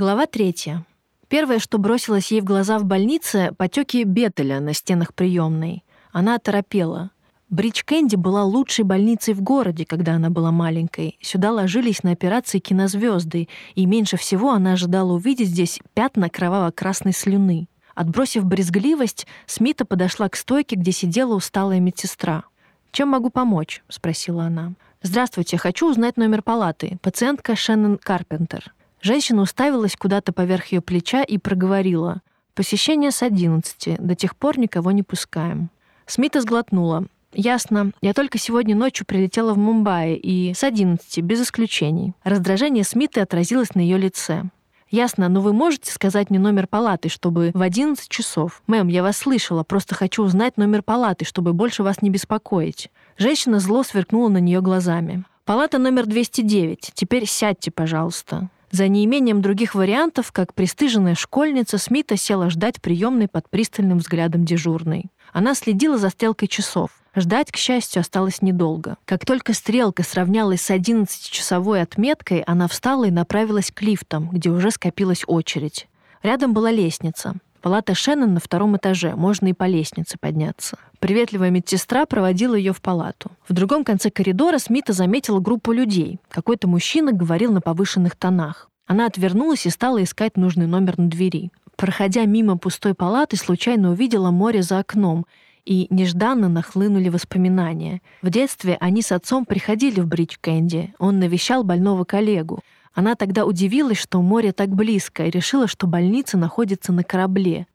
Глава третья. Первое, что бросилось ей в глаза в больнице, потеки бетеля на стенах приемной. Она оторопела. Бридж Кэнди была лучшей больницей в городе, когда она была маленькой. Сюда ложились на операции кинозвезды, и меньше всего она ожидала увидеть здесь пятна кроваво-красной слюны. Отбросив брезгливость, Смита подошла к стойке, где сидела усталая медсестра. «Чем могу помочь?» — спросила она. «Здравствуйте, хочу узнать номер палаты. Пациентка Шеннон Карпентер». Женщина уставилась куда-то поверх ее плеча и проговорила. «Посещение с 11. До тех пор никого не пускаем». Смита сглотнула. «Ясно. Я только сегодня ночью прилетела в Мумбаи, и с 11, без исключений». Раздражение Смиты отразилось на ее лице. «Ясно, но вы можете сказать мне номер палаты, чтобы в 11 часов? Мэм, я вас слышала, просто хочу узнать номер палаты, чтобы больше вас не беспокоить». Женщина зло сверкнула на нее глазами. «Палата номер 209. Теперь сядьте, пожалуйста». За неимением других вариантов, как пристыженная школьница, Смита села ждать приемной под пристальным взглядом дежурной. Она следила за стрелкой часов. Ждать, к счастью, осталось недолго. Как только стрелка сравнялась с 11-часовой отметкой, она встала и направилась к лифтам, где уже скопилась очередь. Рядом была лестница. Палата Шеннон на втором этаже, можно и по лестнице подняться. Приветливая медсестра проводила ее в палату. В другом конце коридора Смита заметила группу людей. Какой-то мужчина говорил на повышенных тонах. Она отвернулась и стала искать нужный номер на двери. Проходя мимо пустой палаты, случайно увидела море за окном, и нежданно нахлынули воспоминания. В детстве они с отцом приходили в Бридж Кэнди. Он навещал больного коллегу. Она тогда удивилась, что море так близко, и решила, что больница находится на корабле.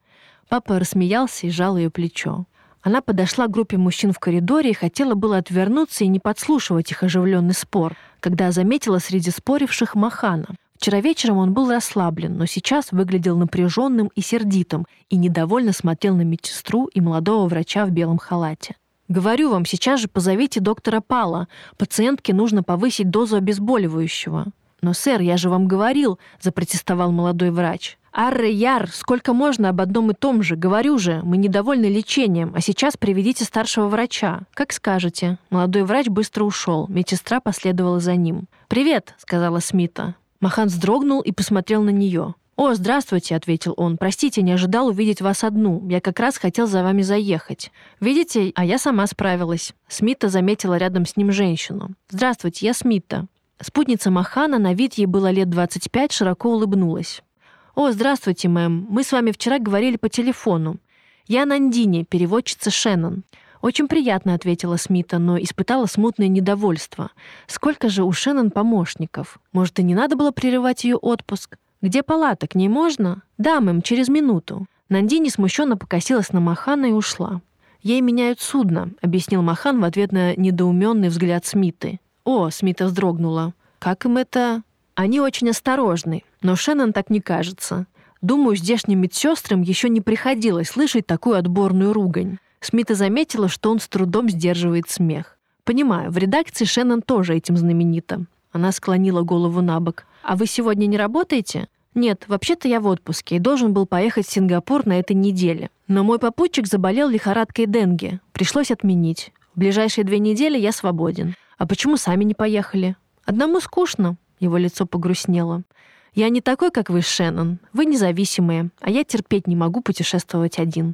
Папа рассмеялся и сжал ее плечо. Она подошла к группе мужчин в коридоре и хотела было отвернуться и не подслушивать их оживленный спор, когда заметила среди споривших Махана. Вчера вечером он был расслаблен, но сейчас выглядел напряженным и сердитым и недовольно смотрел на медсестру и молодого врача в белом халате. «Говорю вам, сейчас же позовите доктора Пала. Пациентке нужно повысить дозу обезболивающего». «Но, сэр, я же вам говорил», — запротестовал молодой врач. «Арре, Яр, сколько можно об одном и том же? Говорю же, мы недовольны лечением, а сейчас приведите старшего врача». «Как скажете». Молодой врач быстро ушел, медсестра последовала за ним. «Привет», — сказала Смита. Махан вздрогнул и посмотрел на нее. «О, здравствуйте», — ответил он. «Простите, не ожидал увидеть вас одну. Я как раз хотел за вами заехать. Видите, а я сама справилась». Смита заметила рядом с ним женщину. «Здравствуйте, я Смита». Спутница Махана, на вид ей было лет 25, широко улыбнулась. «О, здравствуйте, мэм. Мы с вами вчера говорили по телефону. Я Нандини, переводчица Шеннон». «Очень приятно», — ответила Смита, но испытала смутное недовольство. «Сколько же у Шеннон помощников? Может, и не надо было прерывать ее отпуск? Где палата? К ней можно?» «Да, мэм, через минуту». Нандини смущенно покосилась на Махана и ушла. «Ей меняют судно», — объяснил Махан в ответ на недоуменный взгляд Смиты. «О», — Смита вздрогнула. «Как им это...» «Они очень осторожны, но Шеннон так не кажется. Думаю, здешним медсестрам еще не приходилось слышать такую отборную ругань». Смита заметила, что он с трудом сдерживает смех. «Понимаю, в редакции Шеннон тоже этим знаменита». Она склонила голову на бок. «А вы сегодня не работаете?» «Нет, вообще-то я в отпуске и должен был поехать в Сингапур на этой неделе. Но мой попутчик заболел лихорадкой денге. Пришлось отменить. В ближайшие две недели я свободен. А почему сами не поехали? Одному скучно. Его лицо погрустнело. Я не такой, как вы, Шеннон. Вы независимые, а я терпеть не могу путешествовать один.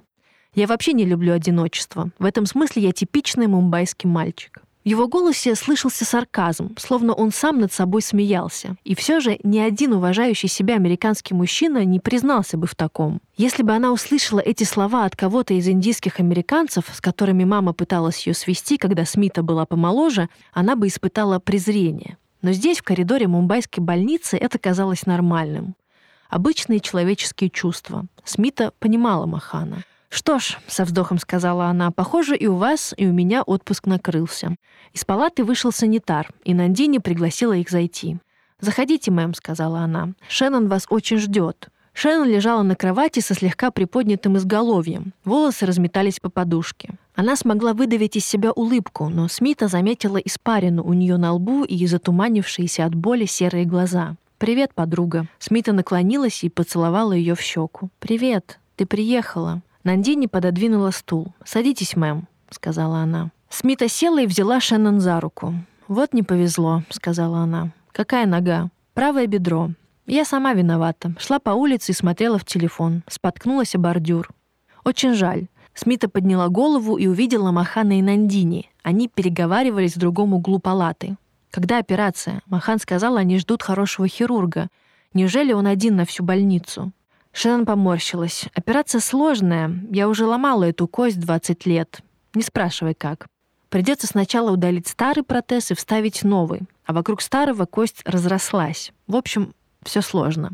Я вообще не люблю одиночество. В этом смысле я типичный мумбайский мальчик. В его голосе слышался сарказм, словно он сам над собой смеялся. И все же ни один уважающий себя американский мужчина не признался бы в таком. Если бы она услышала эти слова от кого-то из индийских американцев, с которыми мама пыталась ее свести, когда Смита была помоложе, она бы испытала презрение. Но здесь, в коридоре мумбайской больницы, это казалось нормальным. Обычные человеческие чувства. Смита понимала Махана. «Что ж», — со вздохом сказала она, — «похоже, и у вас, и у меня отпуск накрылся». Из палаты вышел санитар, и Нандини пригласила их зайти. «Заходите, мэм», — сказала она. «Шеннон вас очень ждет». Шеннон лежала на кровати со слегка приподнятым изголовьем. Волосы разметались по подушке. Она смогла выдавить из себя улыбку, но Смита заметила испарину у нее на лбу и затуманившиеся от боли серые глаза. «Привет, подруга». Смита наклонилась и поцеловала ее в щеку. «Привет, ты приехала». Нандини пододвинула стул. «Садитесь, мэм», — сказала она. Смита села и взяла Шеннон за руку. «Вот не повезло», — сказала она. «Какая нога?» «Правое бедро». Я сама виновата. Шла по улице и смотрела в телефон. Споткнулась о бордюр. Очень жаль. Смита подняла голову и увидела Махана и Нандини. Они переговаривались в другом углу палаты. Когда операция? Махан сказал, они ждут хорошего хирурга. Неужели он один на всю больницу? Шеннон поморщилась. Операция сложная. Я уже ломала эту кость 20 лет. Не спрашивай как. Придется сначала удалить старый протез и вставить новый, а вокруг старого кость разрослась. В общем, все сложно.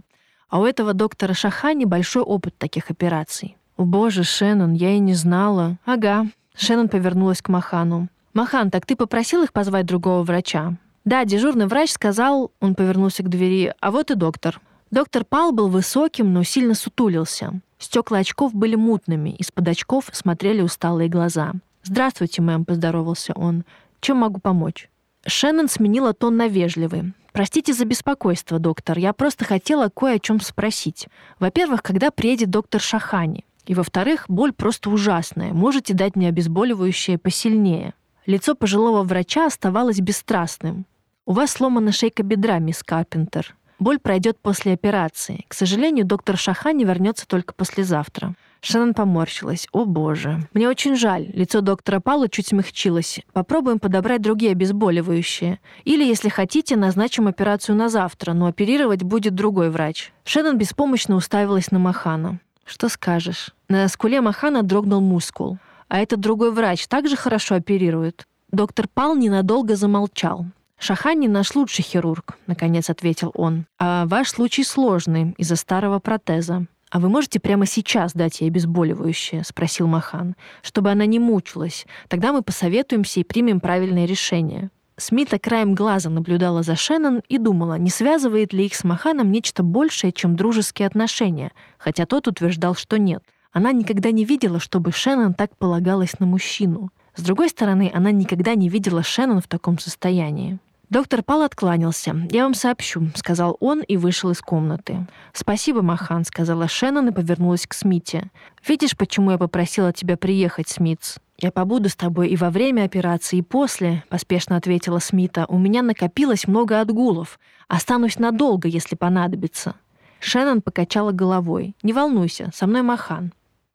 А у этого доктора Шахани большой опыт таких операций. «О боже, Шеннон, я и не знала». «Ага». Шеннон повернулась к Махану. «Махан, так ты попросил их позвать другого врача?» «Да, дежурный врач сказал...» Он повернулся к двери. «А вот и доктор». Доктор Пал был высоким, но сильно сутулился. Стекла очков были мутными, из-под очков смотрели усталые глаза. «Здравствуйте, мэм», — поздоровался он. «Чем могу помочь?» Шеннон сменила тон на вежливый. «Простите за беспокойство, доктор. Я просто хотела кое о чем спросить. Во-первых, когда приедет доктор Шахани? И во-вторых, боль просто ужасная. Можете дать мне обезболивающее посильнее?» Лицо пожилого врача оставалось бесстрастным. «У вас сломана шейка бедра, мисс Карпентер. Боль пройдет после операции. К сожалению, доктор Шахани вернется только послезавтра. Шеннон поморщилась. «О, боже. Мне очень жаль». Лицо доктора Паула чуть смягчилось. «Попробуем подобрать другие обезболивающие. Или, если хотите, назначим операцию на завтра, но оперировать будет другой врач». Шеннон беспомощно уставилась на Махана. «Что скажешь?» На скуле Махана дрогнул мускул. «А этот другой врач также хорошо оперирует?» Доктор Пал ненадолго замолчал. «Шахани наш лучший хирург», — наконец ответил он. «А ваш случай сложный из-за старого протеза. «А вы можете прямо сейчас дать ей обезболивающее?» — спросил Махан. «Чтобы она не мучилась. Тогда мы посоветуемся и примем правильное решение». Смита краем глаза наблюдала за Шеннон и думала, не связывает ли их с Маханом нечто большее, чем дружеские отношения, хотя тот утверждал, что нет. Она никогда не видела, чтобы Шеннон так полагалась на мужчину. С другой стороны, она никогда не видела Шеннон в таком состоянии. Доктор Пал откланялся. «Я вам сообщу», — сказал он и вышел из комнаты. «Спасибо, Махан», — сказала Шеннон и повернулась к Смите. «Видишь, почему я попросила тебя приехать, Смитс?» «Я побуду с тобой и во время операции, и после», — поспешно ответила Смита. «У меня накопилось много отгулов. Останусь надолго, если понадобится». Шеннон покачала головой. «Не волнуйся, со мной Махан».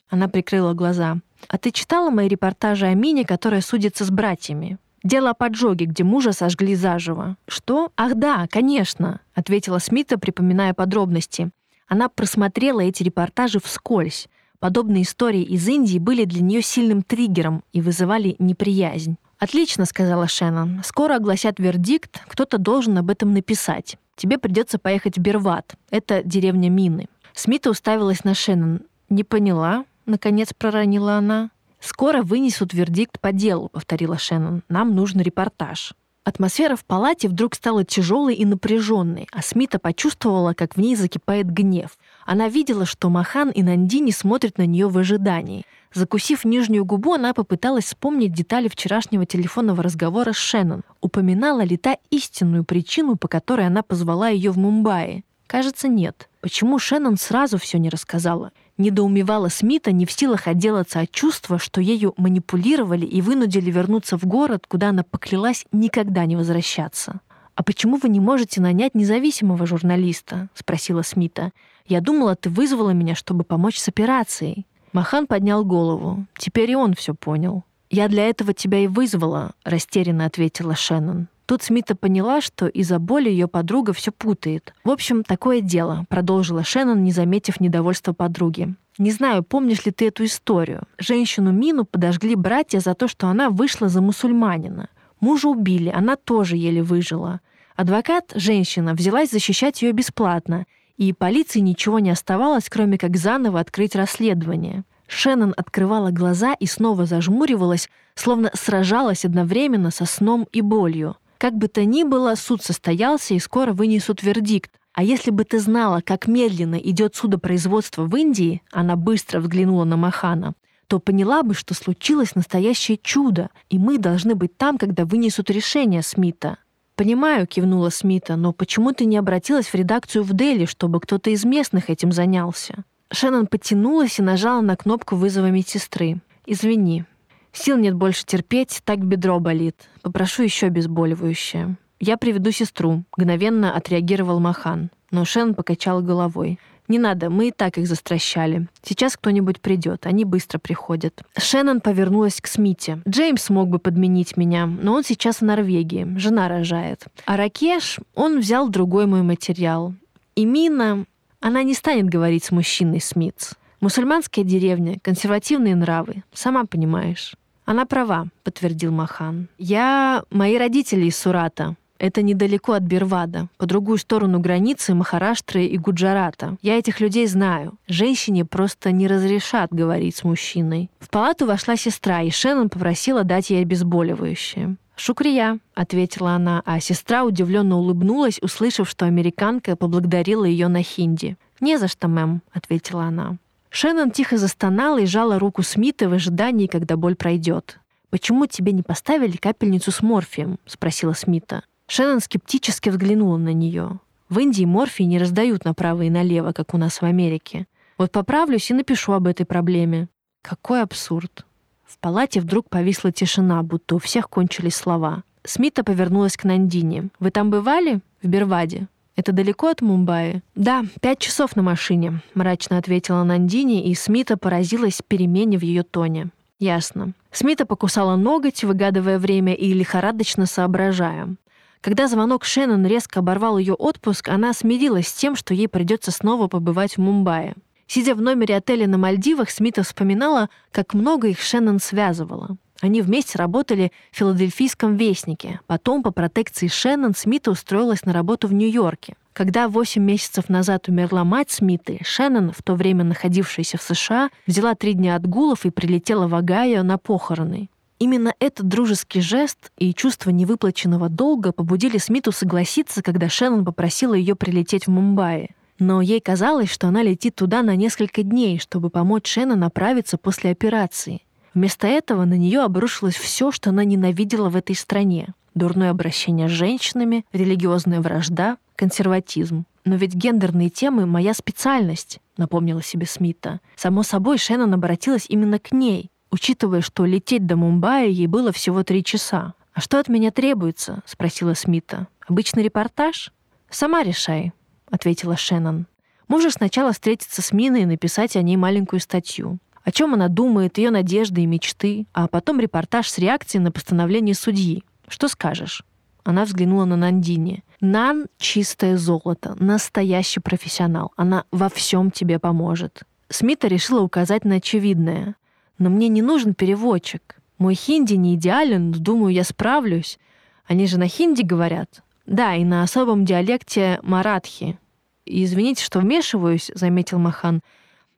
Она прикрыла глаза. «А ты читала мои репортажи о Мине, которая судится с братьями?» Дело о поджоге, где мужа сожгли заживо. Что? Ах да, конечно, ответила Смита, припоминая подробности. Она просмотрела эти репортажи вскользь. Подобные истории из Индии были для нее сильным триггером и вызывали неприязнь. «Отлично», — сказала Шеннон. «Скоро огласят вердикт, кто-то должен об этом написать. Тебе придется поехать в Берват. Это деревня Мины». Смита уставилась на Шеннон. «Не поняла», — наконец проронила она. «Скоро вынесут вердикт по делу», — повторила Шеннон. «Нам нужен репортаж». Атмосфера в палате вдруг стала тяжелой и напряженной, а Смита почувствовала, как в ней закипает гнев. Она видела, что Махан и Нандини смотрят на нее в ожидании. Закусив нижнюю губу, она попыталась вспомнить детали вчерашнего телефонного разговора с Шеннон. Упоминала ли та истинную причину, по которой она позвала ее в Мумбаи? Кажется, нет. Почему Шеннон сразу все не рассказала? Недоумевала Смита, не в силах отделаться от чувства, что ею манипулировали и вынудили вернуться в город, куда она поклялась никогда не возвращаться. «А почему вы не можете нанять независимого журналиста?» — спросила Смита. «Я думала, ты вызвала меня, чтобы помочь с операцией». Махан поднял голову. Теперь и он все понял. «Я для этого тебя и вызвала», — растерянно ответила Шеннон. Тут Смита поняла, что из-за боли ее подруга все путает. В общем, такое дело, продолжила Шеннон, не заметив недовольства подруги. Не знаю, помнишь ли ты эту историю. Женщину Мину подожгли братья за то, что она вышла за мусульманина. Мужа убили, она тоже еле выжила. Адвокат, женщина, взялась защищать ее бесплатно, и полиции ничего не оставалось, кроме как заново открыть расследование. Шеннон открывала глаза и снова зажмуривалась, словно сражалась одновременно со сном и болью. Как бы то ни было, суд состоялся и скоро вынесут вердикт. А если бы ты знала, как медленно идет судопроизводство в Индии, она быстро взглянула на Махана, то поняла бы, что случилось настоящее чудо, и мы должны быть там, когда вынесут решение Смита. «Понимаю», — кивнула Смита, «но почему ты не обратилась в редакцию в Дели, чтобы кто-то из местных этим занялся?» Шеннон потянулась и нажала на кнопку вызова медсестры. «Извини, Сил нет больше терпеть, так бедро болит. Попрошу еще обезболивающее. Я приведу сестру, мгновенно отреагировал Махан. Но Шеннон покачал головой. «Не надо, мы и так их застращали. Сейчас кто-нибудь придет, они быстро приходят». Шеннон повернулась к Смите. «Джеймс мог бы подменить меня, но он сейчас в Норвегии, жена рожает. А Ракеш, он взял другой мой материал. И Мина, она не станет говорить с мужчиной Смитс. Мусульманская деревня, консервативные нравы, сама понимаешь». «Она права», — подтвердил Махан. «Я... Мои родители из Сурата. Это недалеко от Бирвада, по другую сторону границы Махараштры и Гуджарата. Я этих людей знаю. Женщине просто не разрешат говорить с мужчиной. В палату вошла сестра, и Шеннон попросила дать ей обезболивающее. «Шукрия», — ответила она, а сестра удивленно улыбнулась, услышав, что американка поблагодарила ее на хинди. «Не за что, мэм», — ответила она. Шеннон тихо застонала и жала руку Смита в ожидании, когда боль пройдет. «Почему тебе не поставили капельницу с морфием?» — спросила Смита. Шеннон скептически взглянула на нее. В Индии морфий не раздают направо и налево, как у нас в Америке. Вот поправлюсь и напишу об этой проблеме. Какой абсурд. В палате вдруг повисла тишина, будто у всех кончились слова. Смита повернулась к Нандине. «Вы там бывали? В Берваде?» «Это далеко от Мумбаи?» «Да, пять часов на машине», — мрачно ответила Нандини, и Смита поразилась перемене в ее тоне. «Ясно». Смита покусала ноготь, выгадывая время и лихорадочно соображая. Когда звонок Шеннон резко оборвал ее отпуск, она смирилась с тем, что ей придется снова побывать в Мумбаи. Сидя в номере отеля на Мальдивах, Смита вспоминала, как много их Шеннон связывала. Они вместе работали в филадельфийском вестнике. Потом, по протекции Шеннон, Смита устроилась на работу в Нью-Йорке. Когда 8 месяцев назад умерла мать Смиты, Шеннон, в то время находившаяся в США, взяла три дня отгулов и прилетела в Огайо на похороны. Именно этот дружеский жест и чувство невыплаченного долга побудили Смиту согласиться, когда Шеннон попросила ее прилететь в Мумбаи. Но ей казалось, что она летит туда на несколько дней, чтобы помочь Шеннон направиться после операции. Вместо этого на нее обрушилось все, что она ненавидела в этой стране. Дурное обращение с женщинами, религиозная вражда, консерватизм. Но ведь гендерные темы — моя специальность, напомнила себе Смита. Само собой, Шеннон обратилась именно к ней, учитывая, что лететь до Мумбаи ей было всего три часа. «А что от меня требуется?» — спросила Смита. «Обычный репортаж?» «Сама решай», — ответила Шеннон. «Можешь сначала встретиться с Миной и написать о ней маленькую статью. О чем она думает, ее надежды и мечты, а потом репортаж с реакцией на постановление судьи. Что скажешь?» Она взглянула на Нандини. «Нан — чистое золото, настоящий профессионал. Она во всем тебе поможет». Смита решила указать на очевидное. Но мне не нужен переводчик. Мой хинди не идеален, думаю, я справлюсь. Они же на хинди говорят. Да, и на особом диалекте маратхи. Извините, что вмешиваюсь, заметил Махан,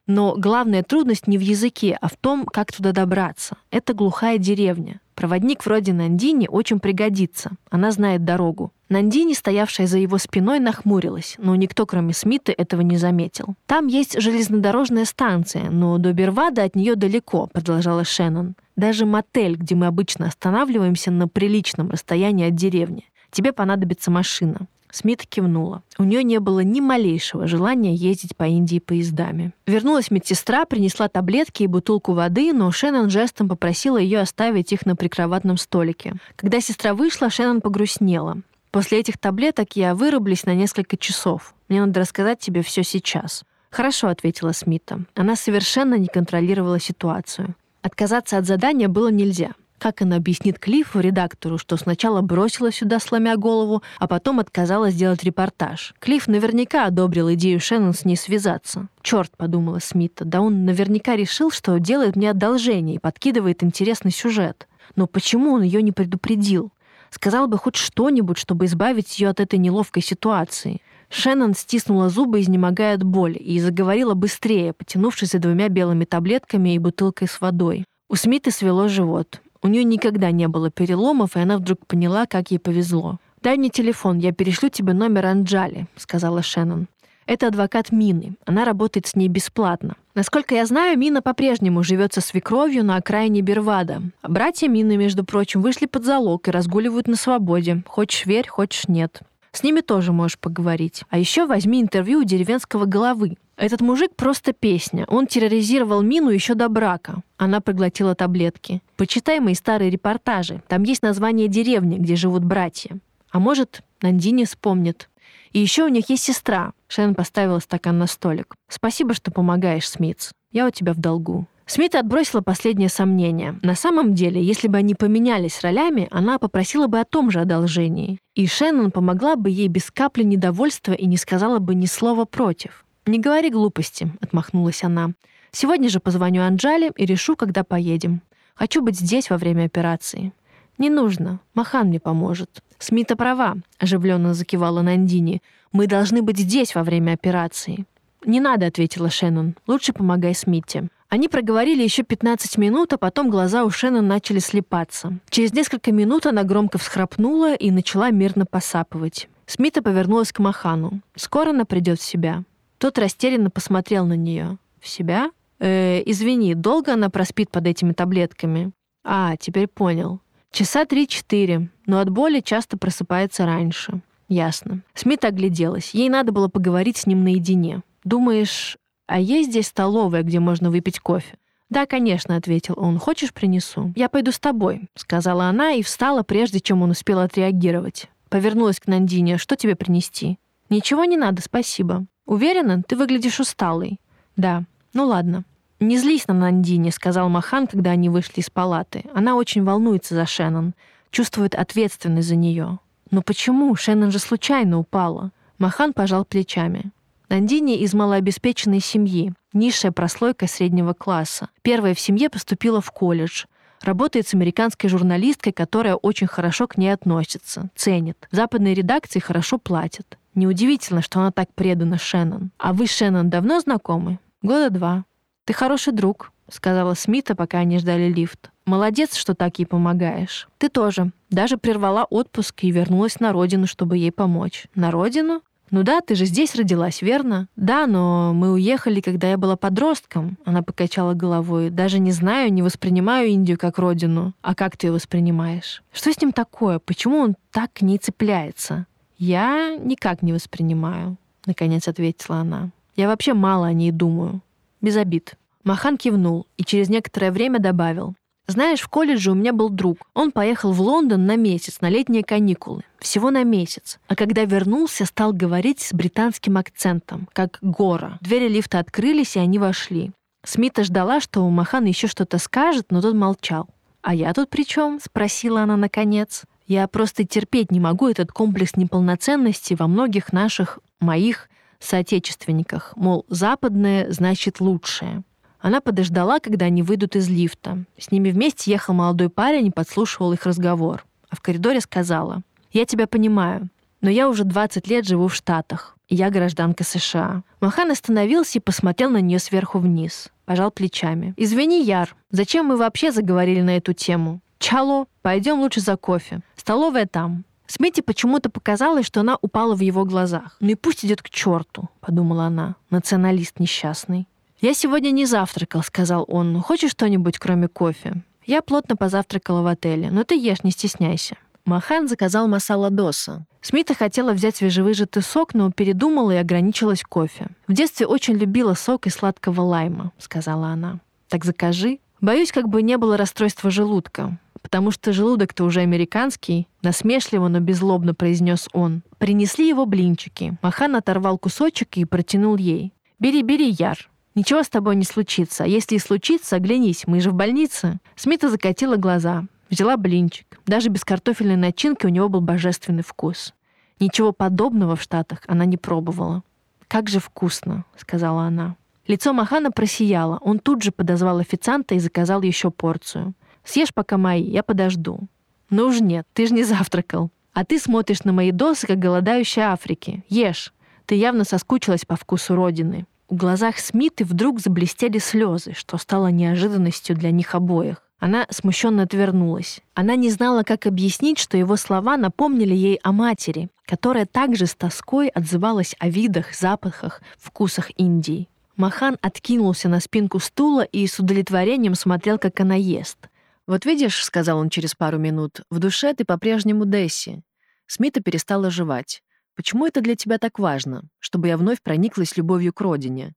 но главная трудность не в языке, а в том, как туда добраться. Это глухая деревня. Проводник вроде Нандини очень пригодится. Она знает дорогу. Нандини, стоявшая за его спиной, нахмурилась, но никто, кроме Смита, этого не заметил. «Там есть железнодорожная станция, но до Бервада от нее далеко», — продолжала Шеннон. «Даже мотель, где мы обычно останавливаемся на приличном расстоянии от деревни. Тебе понадобится машина. Смит кивнула. У нее не было ни малейшего желания ездить по Индии поездами. Вернулась медсестра, принесла таблетки и бутылку воды, но Шеннон жестом попросила ее оставить их на прикроватном столике. Когда сестра вышла, Шеннон погрустнела. После этих таблеток я вырублюсь на несколько часов. Мне надо рассказать тебе все сейчас. Хорошо, ответила Смита. Она совершенно не контролировала ситуацию. Отказаться от задания было нельзя. Как она объяснит Клиффу, редактору, что сначала бросила сюда, сломя голову, а потом отказалась сделать репортаж? Клифф наверняка одобрил идею Шеннон с ней связаться. «Черт», — подумала Смита, да он наверняка решил, что делает мне одолжение и подкидывает интересный сюжет. Но почему он ее не предупредил? Сказал бы хоть что-нибудь, чтобы избавить ее от этой неловкой ситуации. Шеннон стиснула зубы, изнемогая от боли, и заговорила быстрее, потянувшись за двумя белыми таблетками и бутылкой с водой. У Смиты свело живот. У нее никогда не было переломов, и она вдруг поняла, как ей повезло. «Дай мне телефон, я перешлю тебе номер Анджали», — сказала Шеннон. Это адвокат Мины. Она работает с ней бесплатно. Насколько я знаю, Мина по-прежнему живет со свекровью на окраине Бервада. Братья Мины, между прочим, вышли под залог и разгуливают на свободе. Хочешь верь, хочешь нет. С ними тоже можешь поговорить. А еще возьми интервью у деревенского головы. Этот мужик просто песня. Он терроризировал Мину еще до брака. Она проглотила таблетки. Почитай мои старые репортажи. Там есть название деревни, где живут братья. А может, Нандини вспомнит. И еще у них есть сестра. Шеннон поставила стакан на столик. Спасибо, что помогаешь, Смитс. Я у тебя в долгу. Смит отбросила последнее сомнение. На самом деле, если бы они поменялись ролями, она попросила бы о том же одолжении. И Шеннон помогла бы ей без капли недовольства и не сказала бы ни слова против. «Не говори глупости», — отмахнулась она. «Сегодня же позвоню Анджале и решу, когда поедем. Хочу быть здесь во время операции». «Не нужно. Махан мне поможет». «Смита права», — оживленно закивала Нандини. «Мы должны быть здесь во время операции». «Не надо», — ответила Шеннон. «Лучше помогай Смите». Они проговорили еще 15 минут, а потом глаза у Шеннон начали слепаться. Через несколько минут она громко всхрапнула и начала мирно посапывать. Смита повернулась к Махану. «Скоро она придет в себя». Тот растерянно посмотрел на нее. «В себя? Э, извини, долго она проспит под этими таблетками?» «А, теперь понял. Часа три-четыре, но от боли часто просыпается раньше». «Ясно». Смита огляделась. Ей надо было поговорить с ним наедине. «Думаешь, а есть здесь столовая, где можно выпить кофе? «Да, конечно», — ответил он. «Хочешь, принесу?» «Я пойду с тобой», — сказала она и встала, прежде чем он успел отреагировать. Повернулась к Нандине. «Что тебе принести?» «Ничего не надо, спасибо». «Уверена? Ты выглядишь усталой». «Да. Ну ладно». «Не злись на Нандине», — сказал Махан, когда они вышли из палаты. «Она очень волнуется за Шеннон, чувствует ответственность за нее». «Но почему? Шеннон же случайно упала». Махан пожал плечами. Нандини из малообеспеченной семьи, низшая прослойка среднего класса. Первая в семье поступила в колледж. Работает с американской журналисткой, которая очень хорошо к ней относится, ценит. Западные редакции хорошо платят. Неудивительно, что она так предана Шеннон. А вы Шеннон давно знакомы? Года два. Ты хороший друг, сказала Смита, пока они ждали лифт. Молодец, что так ей помогаешь. Ты тоже. Даже прервала отпуск и вернулась на родину, чтобы ей помочь. На родину? «Ну да, ты же здесь родилась, верно?» «Да, но мы уехали, когда я была подростком», — она покачала головой. «Даже не знаю, не воспринимаю Индию как родину. А как ты ее воспринимаешь? Что с ним такое? Почему он так к ней цепляется?» «Я никак не воспринимаю», — наконец ответила она. «Я вообще мало о ней думаю. Без обид». Махан кивнул и через некоторое время добавил. Знаешь, в колледже у меня был друг. Он поехал в Лондон на месяц, на летние каникулы. Всего на месяц. А когда вернулся, стал говорить с британским акцентом, как гора. Двери лифта открылись, и они вошли. Смита ждала, что Махан еще что-то скажет, но тот молчал. «А я тут при чем?» — спросила она наконец. «Я просто терпеть не могу этот комплекс неполноценности во многих наших, моих соотечественниках. Мол, западное значит лучшее. Она подождала, когда они выйдут из лифта. С ними вместе ехал молодой парень и подслушивал их разговор. А в коридоре сказала, «Я тебя понимаю, но я уже 20 лет живу в Штатах, и я гражданка США». Махан остановился и посмотрел на нее сверху вниз. Пожал плечами. «Извини, Яр, зачем мы вообще заговорили на эту тему? Чало, пойдем лучше за кофе. Столовая там». Смите почему-то показалось, что она упала в его глазах. «Ну и пусть идет к черту», — подумала она, националист несчастный. «Я сегодня не завтракал», — сказал он. «Хочешь что-нибудь, кроме кофе?» Я плотно позавтракала в отеле, но ты ешь, не стесняйся. Махан заказал масала доса. Смита хотела взять свежевыжатый сок, но передумала и ограничилась кофе. «В детстве очень любила сок из сладкого лайма», — сказала она. «Так закажи». Боюсь, как бы не было расстройства желудка, потому что желудок-то уже американский, насмешливо, но беззлобно произнес он. Принесли его блинчики. Махан оторвал кусочек и протянул ей. «Бери, бери, Яр. Ничего с тобой не случится. А если и случится, оглянись, мы же в больнице. Смита закатила глаза, взяла блинчик. Даже без картофельной начинки у него был божественный вкус. Ничего подобного в Штатах она не пробовала. «Как же вкусно», — сказала она. Лицо Махана просияло. Он тут же подозвал официанта и заказал еще порцию. «Съешь пока мои, я подожду». «Ну уж нет, ты же не завтракал. А ты смотришь на мои досы, как голодающая Африки. Ешь. Ты явно соскучилась по вкусу родины». В глазах Смиты вдруг заблестели слезы, что стало неожиданностью для них обоих. Она смущенно отвернулась. Она не знала, как объяснить, что его слова напомнили ей о матери, которая также с тоской отзывалась о видах, запахах, вкусах Индии. Махан откинулся на спинку стула и с удовлетворением смотрел, как она ест. «Вот видишь», — сказал он через пару минут, — «в душе ты по-прежнему Десси». Смита перестала жевать. Почему это для тебя так важно, чтобы я вновь прониклась любовью к родине?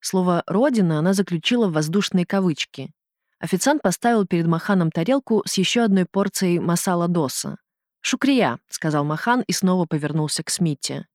Слово «родина» она заключила в воздушные кавычки. Официант поставил перед Маханом тарелку с еще одной порцией масала доса. «Шукрия», — сказал Махан и снова повернулся к Смите.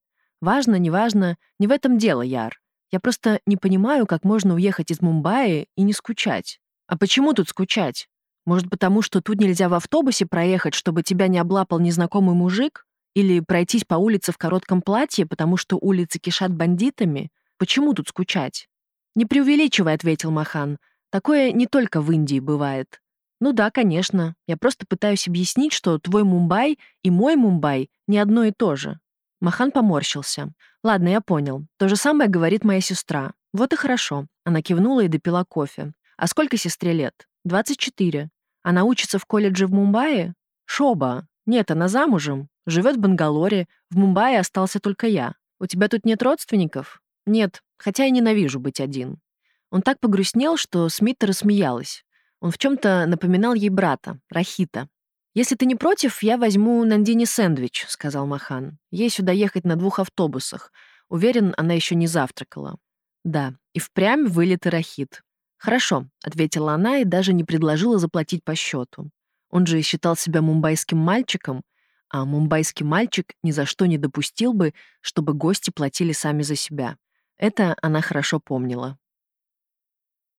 Важно, неважно, не в этом дело, Яр. Я просто не понимаю, как можно уехать из Мумбаи и не скучать. А почему тут скучать? Может, потому что тут нельзя в автобусе проехать, чтобы тебя не облапал незнакомый мужик? Или пройтись по улице в коротком платье, потому что улицы кишат бандитами? Почему тут скучать? «Не преувеличивай», — ответил Махан. «Такое не только в Индии бывает». «Ну да, конечно. Я просто пытаюсь объяснить, что твой Мумбай и мой Мумбай не одно и то же». Махан поморщился. «Ладно, я понял. То же самое говорит моя сестра. Вот и хорошо». Она кивнула и допила кофе. «А сколько сестре лет?» «24. Она учится в колледже в Мумбаи?» «Шоба. Нет, она замужем. Живет в Бангалоре. В Мумбаи остался только я. У тебя тут нет родственников?» «Нет, хотя я ненавижу быть один». Он так погрустнел, что Смита рассмеялась. Он в чем то напоминал ей брата, Рахита. «Если ты не против, я возьму Нандини сэндвич», — сказал Махан. «Ей сюда ехать на двух автобусах. Уверен, она еще не завтракала». «Да, и впрямь вылет и Рахит». «Хорошо», — ответила она и даже не предложила заплатить по счету. Он же считал себя мумбайским мальчиком, а мумбайский мальчик ни за что не допустил бы, чтобы гости платили сами за себя. Это она хорошо помнила.